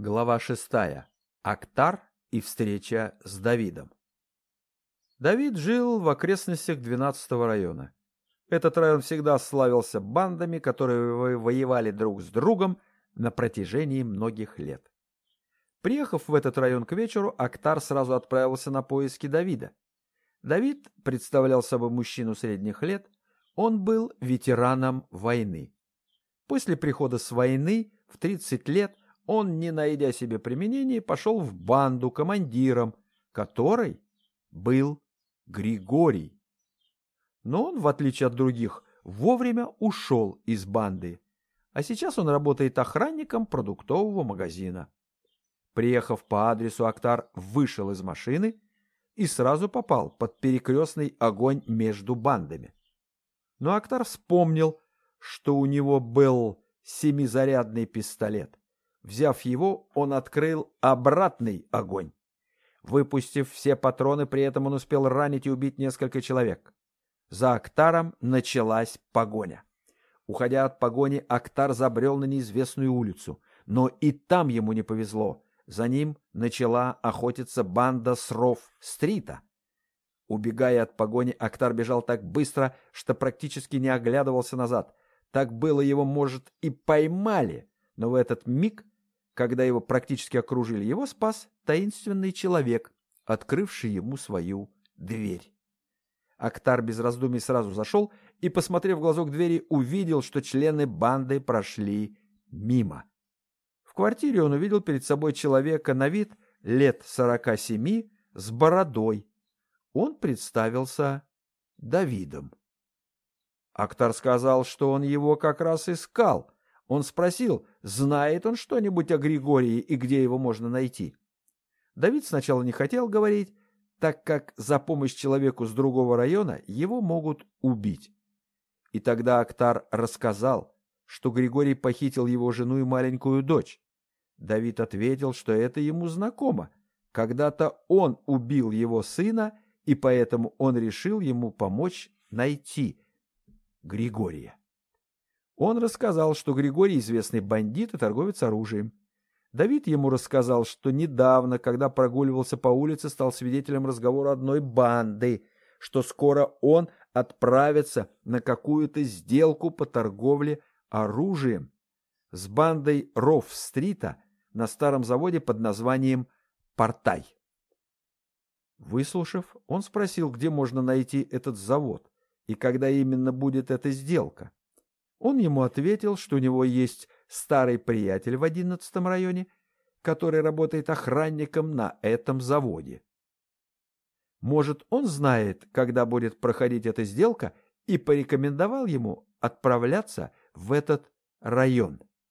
Глава шестая. Актар и встреча с Давидом. Давид жил в окрестностях 12-го района. Этот район всегда славился бандами, которые воевали друг с другом на протяжении многих лет. Приехав в этот район к вечеру, Актар сразу отправился на поиски Давида. Давид представлял собой мужчину средних лет, он был ветераном войны. После прихода с войны в 30 лет он, не найдя себе применения, пошел в банду командиром, которой был Григорий. Но он, в отличие от других, вовремя ушел из банды, а сейчас он работает охранником продуктового магазина. Приехав по адресу, Актар вышел из машины и сразу попал под перекрестный огонь между бандами. Но Актар вспомнил, что у него был семизарядный пистолет. Взяв его, он открыл обратный огонь. Выпустив все патроны, при этом он успел ранить и убить несколько человек. За Актаром началась погоня. Уходя от погони, Актар забрел на неизвестную улицу. Но и там ему не повезло. За ним начала охотиться банда Сров-стрита. Убегая от погони, Актар бежал так быстро, что практически не оглядывался назад. Так было его, может, и поймали. Но в этот миг, когда его практически окружили, его спас таинственный человек, открывший ему свою дверь. Актар без раздумий сразу зашел и, посмотрев в глазок двери, увидел, что члены банды прошли мимо. В квартире он увидел перед собой человека на вид лет сорока семи с бородой. Он представился Давидом. Актар сказал, что он его как раз искал. Он спросил, знает он что-нибудь о Григории и где его можно найти. Давид сначала не хотел говорить, так как за помощь человеку с другого района его могут убить. И тогда Актар рассказал, что Григорий похитил его жену и маленькую дочь. Давид ответил, что это ему знакомо. Когда-то он убил его сына, и поэтому он решил ему помочь найти Григория. Он рассказал, что Григорий известный бандит и торговец оружием. Давид ему рассказал, что недавно, когда прогуливался по улице, стал свидетелем разговора одной банды, что скоро он отправится на какую-то сделку по торговле оружием с бандой Рофф-стрита на старом заводе под названием «Портай». Выслушав, он спросил, где можно найти этот завод и когда именно будет эта сделка. Он ему ответил, что у него есть старый приятель в одиннадцатом районе, который работает охранником на этом заводе. Может, он знает, когда будет проходить эта сделка, и порекомендовал ему отправляться в этот район.